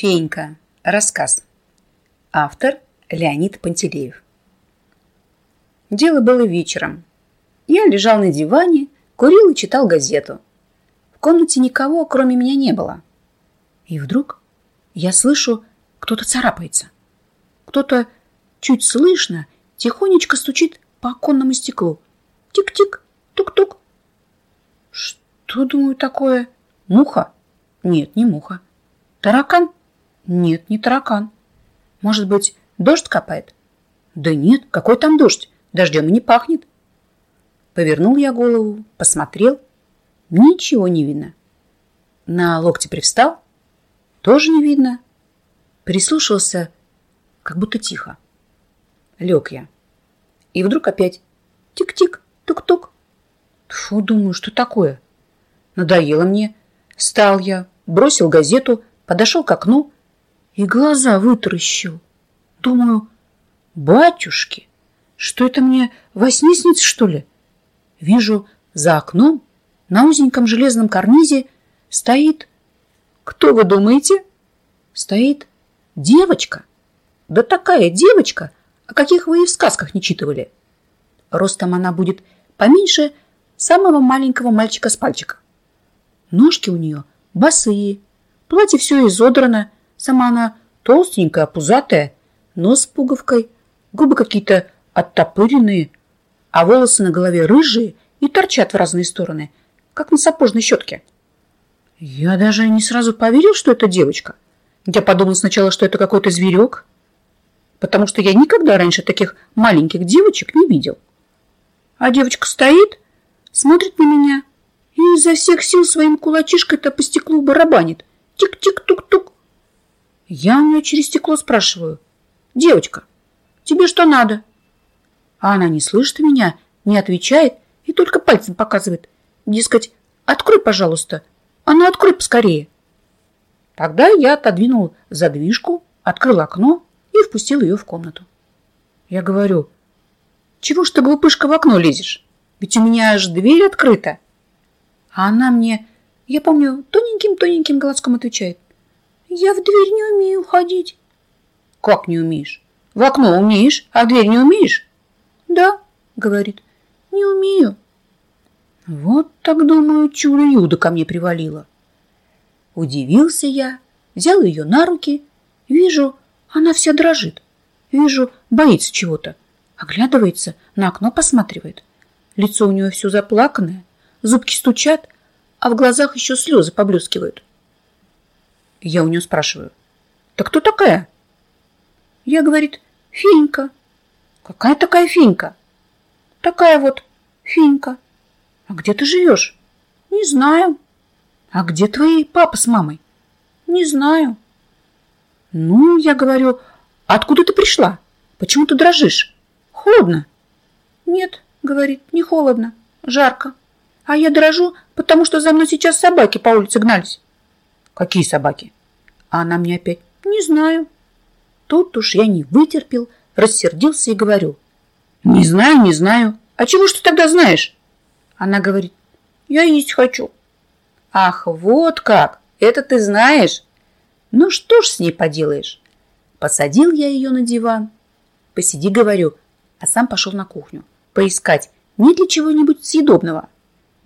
Фенька. Рассказ. Автор Леонид Пантелеев. Дело было вечером. Я лежал на диване, курил и читал газету. В комнате никого, кроме меня, не было. И вдруг я слышу, кто-то царапается. Кто-то чуть слышно, тихонечко стучит по оконному стеклу. Тик-тик, тук-тук. Что, думаю, такое? Муха? Нет, не муха. Таракан? Нет, не таракан. Может быть, дождь капает? Да нет, какой там дождь? Дождем и не пахнет. Повернул я голову, посмотрел. Ничего не видно. На локте привстал. Тоже не видно. Прислушался, как будто тихо. Лег я. И вдруг опять тик-тик, тук-тук. Фу, думаю, что такое? Надоело мне. Встал я, бросил газету, подошел к окну и глаза вытаращил. Думаю, батюшки, что это мне во сне снится, что ли? Вижу, за окном на узеньком железном карнизе стоит... Кто вы думаете? Стоит девочка. Да такая девочка, о каких вы и в сказках не читывали. Ростом она будет поменьше самого маленького мальчика с пальчика. Ножки у нее босые, Платье все изодрано, сама она толстенькая, пузатая, нос с пуговкой, губы какие-то оттопыренные, а волосы на голове рыжие и торчат в разные стороны, как на сапожной щетке. Я даже не сразу поверил, что это девочка. Я подумал сначала, что это какой-то зверек, потому что я никогда раньше таких маленьких девочек не видел. А девочка стоит, смотрит на меня и изо всех сил своим кулачишкой-то по стеклу барабанит. Тик-тик-тук-тук. Я у нее через стекло спрашиваю. Девочка, тебе что надо? А она не слышит меня, не отвечает и только пальцем показывает. Дескать, открой, пожалуйста. А ну открой поскорее. Тогда я отодвинул задвижку, открыл окно и впустил ее в комнату. Я говорю, чего ж ты, глупышка, в окно лезешь? Ведь у меня аж дверь открыта. А она мне я помню, тоненьким-тоненьким голоском отвечает. Я в дверь не умею ходить. Как не умеешь? В окно умеешь, а в дверь не умеешь? Да, говорит, не умею. Вот так, думаю, чудо-юдо ко мне привалило. Удивился я, взял ее на руки. Вижу, она вся дрожит. Вижу, боится чего-то. Оглядывается, на окно посматривает. Лицо у нее все заплаканное, зубки стучат, а в глазах еще слезы поблескивают. Я у нее спрашиваю, «Так кто такая?» Я, говорит, Фенька. Какая такая Фенька? Такая вот Фенька. А где ты живешь? Не знаю. А где твои папа с мамой? Не знаю. Ну, я говорю, откуда ты пришла? Почему ты дрожишь? Холодно. Нет, говорит, не холодно, жарко. А я дрожу, потому что за мной сейчас собаки по улице гнались. Какие собаки? А она мне опять, не знаю. Тут уж я не вытерпел, рассердился и говорю, не знаю, не знаю. А чего ж ты тогда знаешь? Она говорит, я есть хочу. Ах, вот как, это ты знаешь? Ну что ж с ней поделаешь? Посадил я ее на диван. Посиди, говорю, а сам пошел на кухню. Поискать, нет ли чего-нибудь съедобного.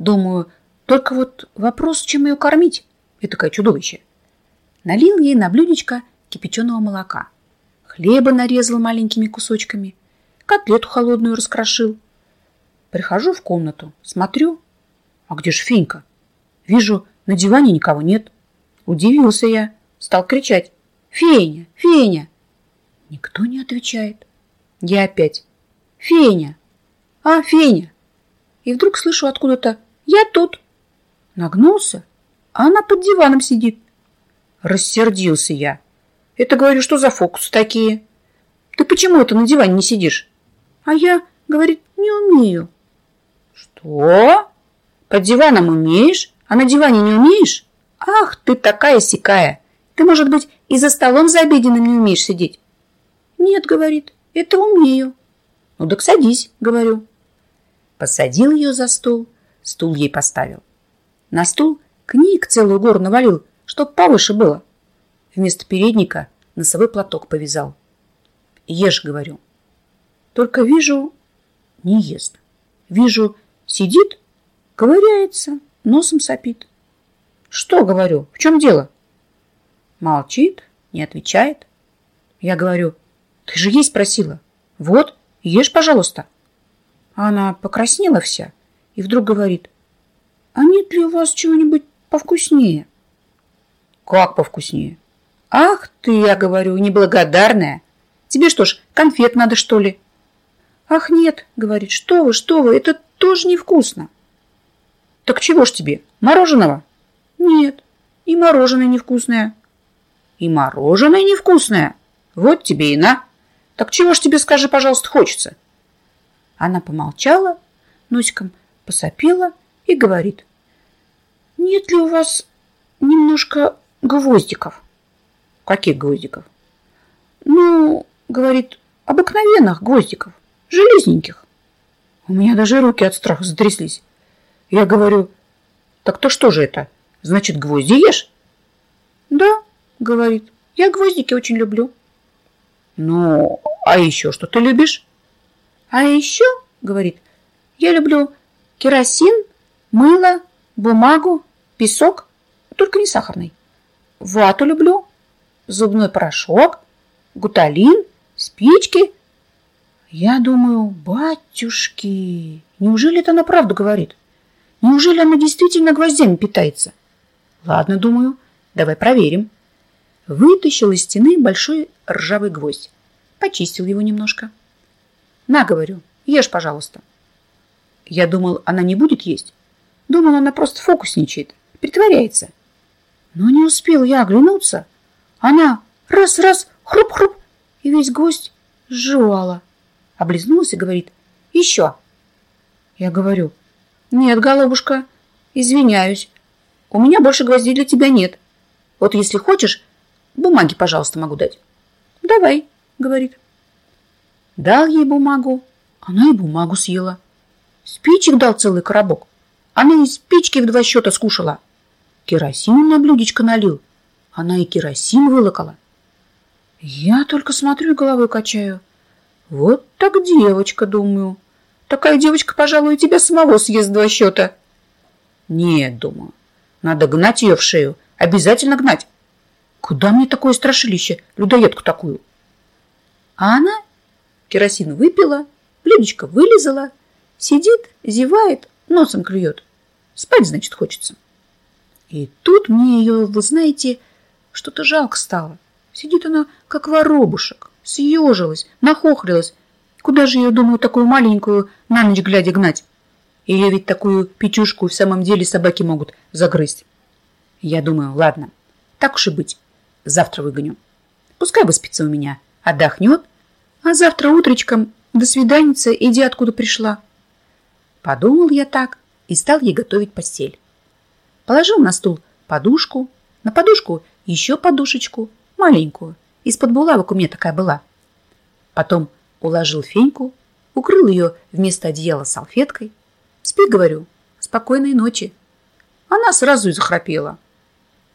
Думаю, только вот вопрос, чем ее кормить, и такое чудовище. Налил ей на блюдечко кипяченого молока. Хлеба нарезал маленькими кусочками. Котлету холодную раскрошил. Прихожу в комнату, смотрю. А где ж Фенька? Вижу, на диване никого нет. Удивился я, стал кричать. Феня, Феня! Никто не отвечает. Я опять. Феня! А, Феня! И вдруг слышу откуда-то «Я тут!» Нагнулся, а она под диваном сидит. Рассердился я. Это, говорю, что за фокус такие? Ты почему это на диване не сидишь? А я, говорит, не умею. Что? Под диваном умеешь, а на диване не умеешь? Ах, ты такая сикая. Ты, может быть, и за столом за обеденным не умеешь сидеть? Нет, говорит, это умею. Ну так садись, говорю. Посадил ее за стол, стул ей поставил. На стул книг целую гору навалил, чтоб повыше было. вместо передника носовой платок повязал. Ешь, говорю. Только вижу, не ест. Вижу, сидит, ковыряется, носом сопит. Что, говорю, в чем дело? Молчит, не отвечает. Я говорю, ты же есть просила. Вот, ешь, пожалуйста. Она покраснела вся и вдруг говорит, а нет ли у вас чего-нибудь повкуснее? Как повкуснее? Ах ты, я говорю, неблагодарная. Тебе что ж, конфет надо, что ли? Ах нет, говорит, что вы, что вы, это тоже невкусно. Так чего ж тебе, мороженого? Нет, и мороженое невкусное. И мороженое невкусное? Вот тебе и на. Так чего ж тебе, скажи, пожалуйста, хочется? Она помолчала, носиком посопела и говорит. Нет ли у вас немножко гвоздиков? Каких гвоздиков? Ну, говорит, обыкновенных гвоздиков, железненьких. У меня даже руки от страха затряслись. Я говорю, так то что же это? Значит, гвозди ешь? Да, говорит, я гвоздики очень люблю. Ну, а еще что ты любишь? А еще, говорит, я люблю керосин, мыло, бумагу, песок, только не сахарный. Вату люблю, зубной порошок, гуталин, спички. Я думаю, батюшки, неужели это она правду говорит? Неужели она действительно гвоздями питается? Ладно, думаю, давай проверим. Вытащил из стены большой ржавый гвоздь. Почистил его немножко. На, говорю, ешь, пожалуйста. Я думал, она не будет есть. Думал, она просто фокусничает, притворяется. Но не успел я оглянуться. Она раз-раз, хруп-хруп, и весь гость сживала. Облизнулась и говорит, еще. Я говорю, нет, голубушка, извиняюсь. У меня больше гвоздей для тебя нет. Вот если хочешь, бумаги, пожалуйста, могу дать. Давай, говорит. Дал ей бумагу, она и бумагу съела. Спичек дал целый коробок. Она и спички в два счета скушала. Керосин на блюдечко налил. Она и керосин вылокала. Я только смотрю и головой качаю. Вот так девочка, думаю. Такая девочка, пожалуй, тебя самого съест два счета. Нет, думаю, надо гнать ее в шею. Обязательно гнать. Куда мне такое страшилище, людоедку такую? А она керосин выпила, блюдечко вылезала, сидит, зевает, носом клюет. Спать, значит, хочется. И тут мне ее, вы знаете, что-то жалко стало. Сидит она, как воробушек, съежилась, нахохлилась. Куда же ее, думаю, такую маленькую на ночь глядя гнать? Ее ведь такую печушку в самом деле собаки могут загрызть. Я думаю, ладно, так уж и быть, завтра выгоню. Пускай выспится у меня, отдохнет, а завтра утречком до свиданица иди откуда пришла. Подумал я так и стал ей готовить постель. Положил на стул подушку, на подушку еще подушечку, маленькую, из-под булавок у меня такая была. Потом уложил феньку, укрыл ее вместо одеяла салфеткой. Спи, говорю, спокойной ночи. Она сразу и захрапела.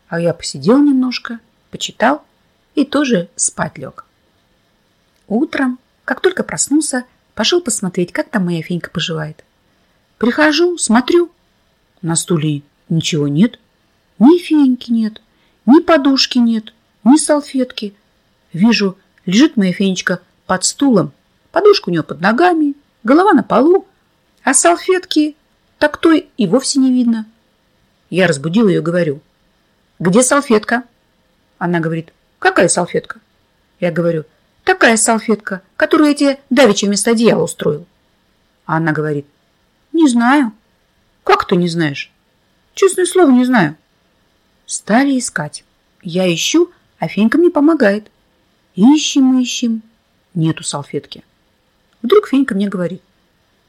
А я посидел немножко, почитал и тоже спать лег. Утром, как только проснулся, пошел посмотреть, как там моя фенька поживает. Прихожу, смотрю, на стуле Ничего нет. Ни феньки нет, ни подушки нет, ни салфетки. Вижу, лежит моя фенечка под стулом, подушка у нее под ногами, голова на полу, а салфетки так той и вовсе не видно. Я разбудил ее, говорю, где салфетка? Она говорит, какая салфетка? Я говорю, такая салфетка, которую я тебе давеча вместо одеяла устроил. А она говорит, не знаю. Как ты не знаешь? Честное слово, не знаю. Стали искать. Я ищу, а Фенька мне помогает. Ищем, ищем. Нету салфетки. Вдруг Фенька мне говорит.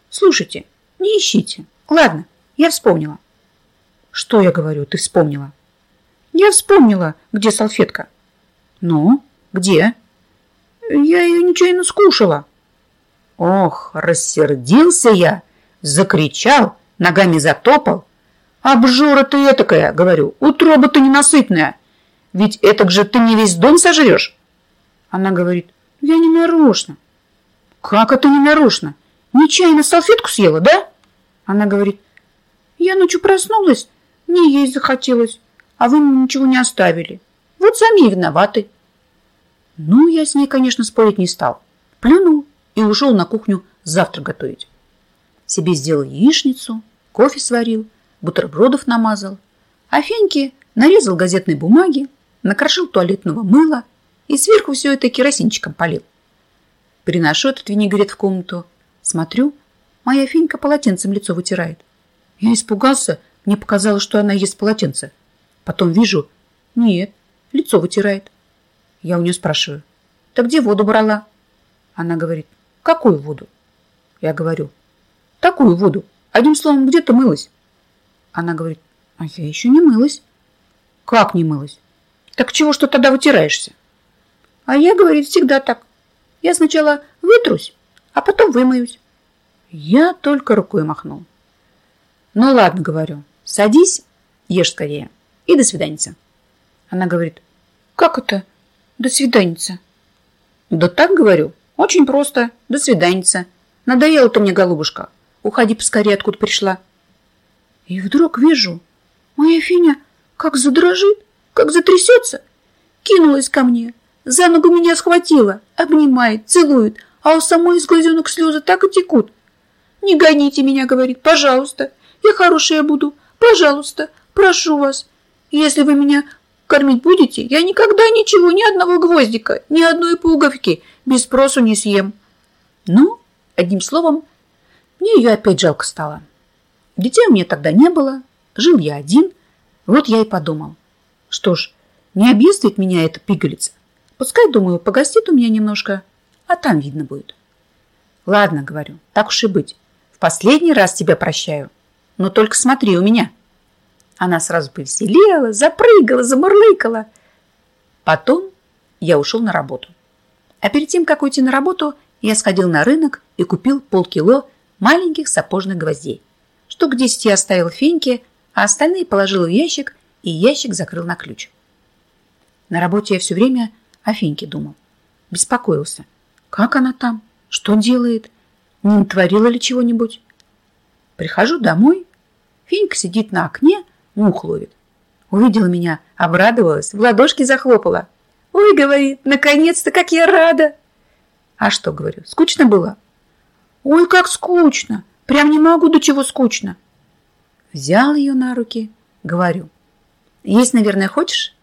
Слушайте, не ищите. Ладно, я вспомнила. Что я говорю, ты вспомнила? Я вспомнила, где салфетка. Ну, где? Я ее нечаянно скушала. Ох, рассердился я, закричал, ногами затопал. Обжора ты этакая, говорю, утроба ты ненасытная. Ведь это же ты не весь дом сожрешь. Она говорит, я не нарочно. Как это не нарочно? Нечаянно салфетку съела, да? Она говорит, я ночью проснулась, мне есть захотелось, а вы мне ничего не оставили. Вот сами и виноваты. Ну, я с ней, конечно, спорить не стал. Плюнул и ушел на кухню завтрак готовить. Себе сделал яичницу, кофе сварил, бутербродов намазал, а Феньке нарезал газетной бумаги, накрошил туалетного мыла и сверху все это керосинчиком полил. Приношу этот винегрет в комнату, смотрю, моя Фенька полотенцем лицо вытирает. Я испугался, мне показалось, что она ест полотенце. Потом вижу, нет, лицо вытирает. Я у нее спрашиваю, ты где воду брала? Она говорит, какую воду? Я говорю, такую воду. Одним словом, где ты мылась? Она говорит, а я еще не мылась. Как не мылась? Так чего что тогда вытираешься? А я, говорит, всегда так. Я сначала вытрусь, а потом вымоюсь. Я только рукой махнул. Ну ладно, говорю, садись, ешь скорее. И до свиданица. Она говорит, как это до свиданица? Да так говорю, очень просто, до свиданица. Надоело ты мне, голубушка. Уходи поскорее, откуда пришла. И вдруг вижу, моя Финя как задрожит, как затрясется. Кинулась ко мне, за ногу меня схватила, обнимает, целует, а у самой из глазенок слезы так и текут. «Не гоните меня», — говорит, — «пожалуйста, я хорошая буду, пожалуйста, прошу вас. Если вы меня кормить будете, я никогда ничего, ни одного гвоздика, ни одной пуговки без спросу не съем». Ну, одним словом, мне ее опять жалко стало. Детей у меня тогда не было, жил я один, вот я и подумал. Что ж, не объездит меня эта пигалица. Пускай, думаю, погостит у меня немножко, а там видно будет. Ладно, говорю, так уж и быть. В последний раз тебя прощаю. Но только смотри у меня. Она сразу повеселела, запрыгала, замурлыкала. Потом я ушел на работу. А перед тем, как уйти на работу, я сходил на рынок и купил полкило маленьких сапожных гвоздей. Штук 10 я оставил Феньке, а остальные положил в ящик, и ящик закрыл на ключ. На работе я все время о Феньке думал. Беспокоился. Как она там? Что делает? Не натворила ли чего-нибудь? Прихожу домой. Фенька сидит на окне, мух ловит. Увидела меня, обрадовалась, в ладошки захлопала. «Ой, — говорит, — наконец-то, как я рада!» А что, говорю, скучно было? «Ой, как скучно! Прям не могу, до чего скучно!» Взял ее на руки, говорю. «Есть, наверное, хочешь?»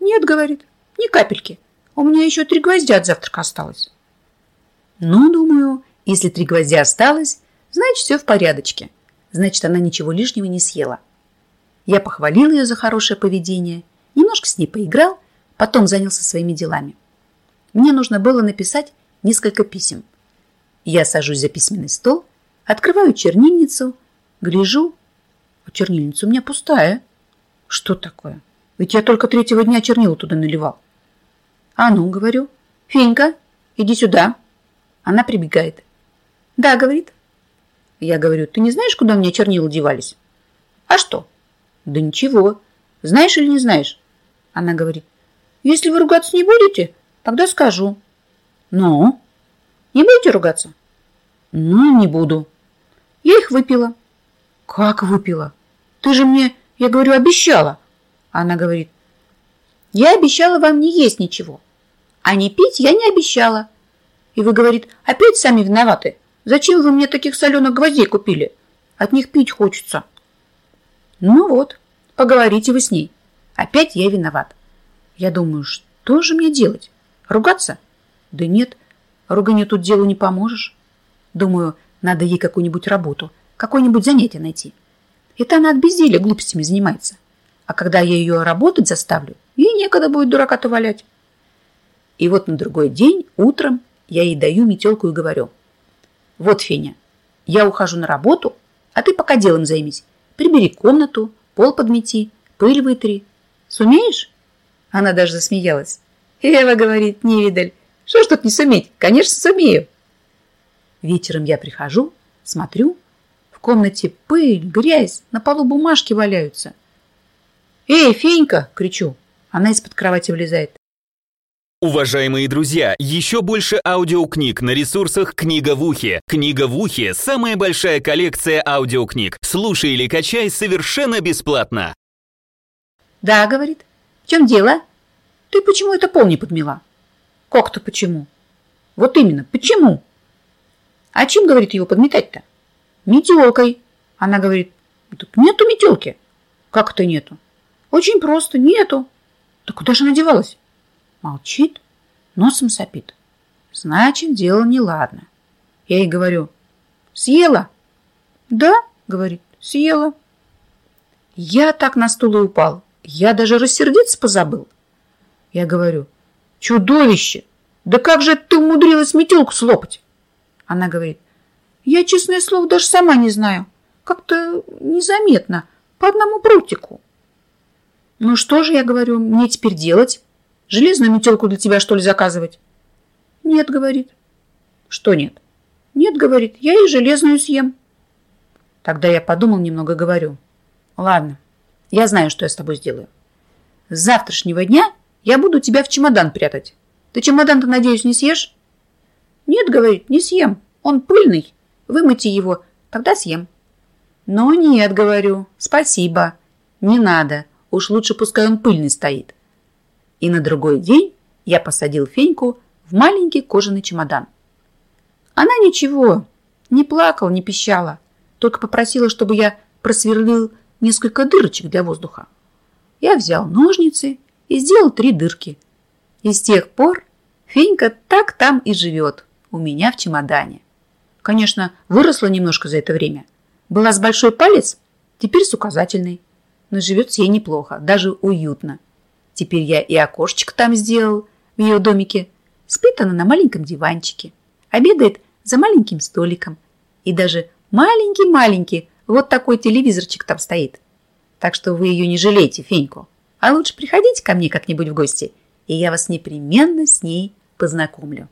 «Нет, — говорит, — ни капельки. У меня еще три гвоздя от завтрака осталось. Ну, думаю, если три гвоздя осталось, значит, все в порядочке. Значит, она ничего лишнего не съела. Я похвалил ее за хорошее поведение, немножко с ней поиграл, потом занялся своими делами. Мне нужно было написать несколько писем. Я сажусь за письменный стол, открываю чернильницу, гляжу, а чернильница у меня пустая. Что такое? Ведь я только третьего дня чернила туда наливал. А ну, говорю, Фенька, иди сюда. Она прибегает. Да, говорит. Я говорю, ты не знаешь, куда у меня чернила девались? А что? Да ничего. Знаешь или не знаешь? Она говорит, если вы ругаться не будете, тогда скажу. Ну? Не будете ругаться? Ну, не буду. Я их выпила. Как выпила? Ты же мне, я говорю, обещала. Она говорит, я обещала вам не есть ничего. А не пить я не обещала. И вы, говорит, опять сами виноваты. Зачем вы мне таких соленых гвоздей купили? От них пить хочется. Ну вот, поговорите вы с ней. Опять я виноват. Я думаю, что же мне делать? Ругаться? Да нет, руганью тут делу не поможешь. Думаю, надо ей какую-нибудь работу, какое-нибудь занятие найти. Это она от безделия глупостями занимается. А когда я ее работать заставлю, ей некогда будет дурака-то валять. И вот на другой день, утром, я ей даю метелку и говорю. Вот, Феня, я ухожу на работу, а ты пока делом займись. Прибери комнату, пол подмети, пыль вытри. Сумеешь? Она даже засмеялась. Эва говорит, не видаль. Что ж тут не суметь? Конечно, сумею. Вечером я прихожу, смотрю, в комнате пыль, грязь, на полу бумажки валяются. «Эй, Фенька!» – кричу. Она из-под кровати влезает. Уважаемые друзья, еще больше аудиокниг на ресурсах «Книга в ухе». «Книга в ухе» — самая большая коллекция аудиокниг. Слушай или качай совершенно бесплатно. Да, говорит. В чем дело? Ты почему это пол не подмела? Как-то почему? Вот именно, почему? А чем, говорит, его подметать-то? Метелкой. Она говорит, тут нету метелки. Как это нету? Очень просто, нету. Да куда же она девалась? Молчит, носом сопит. Значит, дело неладно. Я ей говорю, съела? Да, говорит, съела. Я так на стул и упал. Я даже рассердиться позабыл. Я говорю, чудовище, да как же ты умудрилась метелку слопать? Она говорит, я, честное слово, даже сама не знаю. Как-то незаметно, по одному прутику. Ну что же, я говорю, мне теперь делать? Железную метелку для тебя, что ли, заказывать? Нет, говорит. Что нет? Нет, говорит, я и железную съем. Тогда я подумал немного и говорю. Ладно, я знаю, что я с тобой сделаю. С завтрашнего дня я буду тебя в чемодан прятать. Ты чемодан-то, надеюсь, не съешь? Нет, говорит, не съем. Он пыльный. Вымойте его, тогда съем. Но нет, говорю, спасибо. Не надо. Уж лучше пускай он пыльный стоит. И на другой день я посадил Феньку в маленький кожаный чемодан. Она ничего, не плакала, не пищала, только попросила, чтобы я просверлил несколько дырочек для воздуха. Я взял ножницы и сделал три дырки. И с тех пор Фенька так там и живет, у меня в чемодане. Конечно, выросла немножко за это время. Была с большой палец, теперь с указательной. Но живет ей неплохо, даже уютно. Теперь я и окошечко там сделал, в ее домике. Спит она на маленьком диванчике. Обедает за маленьким столиком. И даже маленький-маленький вот такой телевизорчик там стоит. Так что вы ее не жалейте, Феньку. А лучше приходите ко мне как-нибудь в гости, и я вас непременно с ней познакомлю.